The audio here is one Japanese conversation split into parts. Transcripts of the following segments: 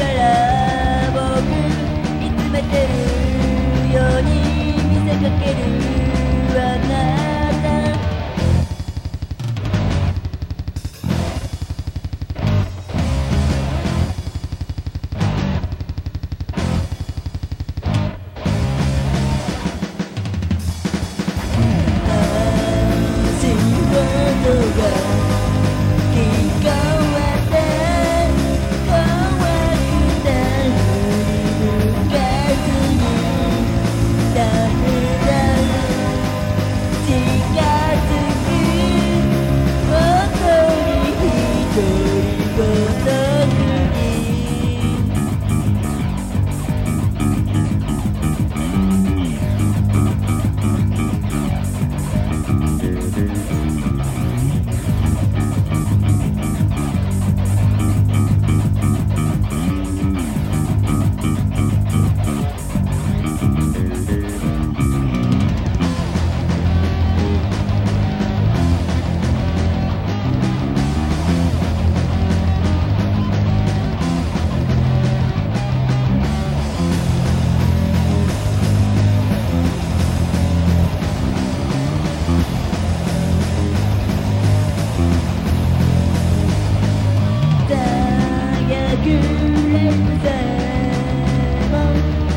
から僕見つめてるように見せかける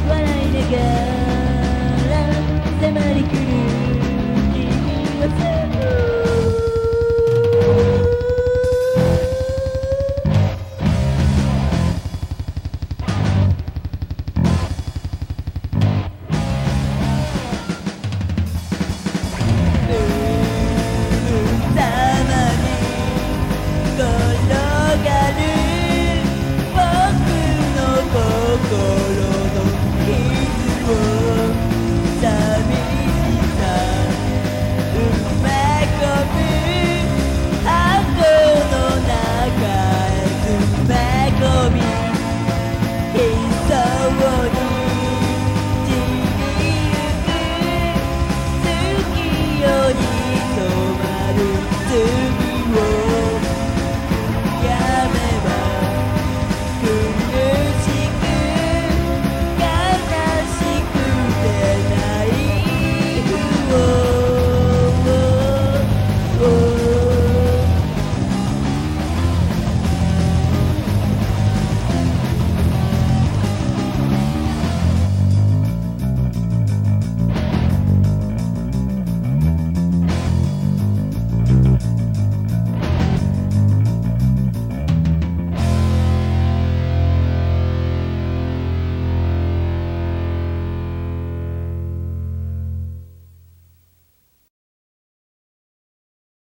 笑いながら迫りくる。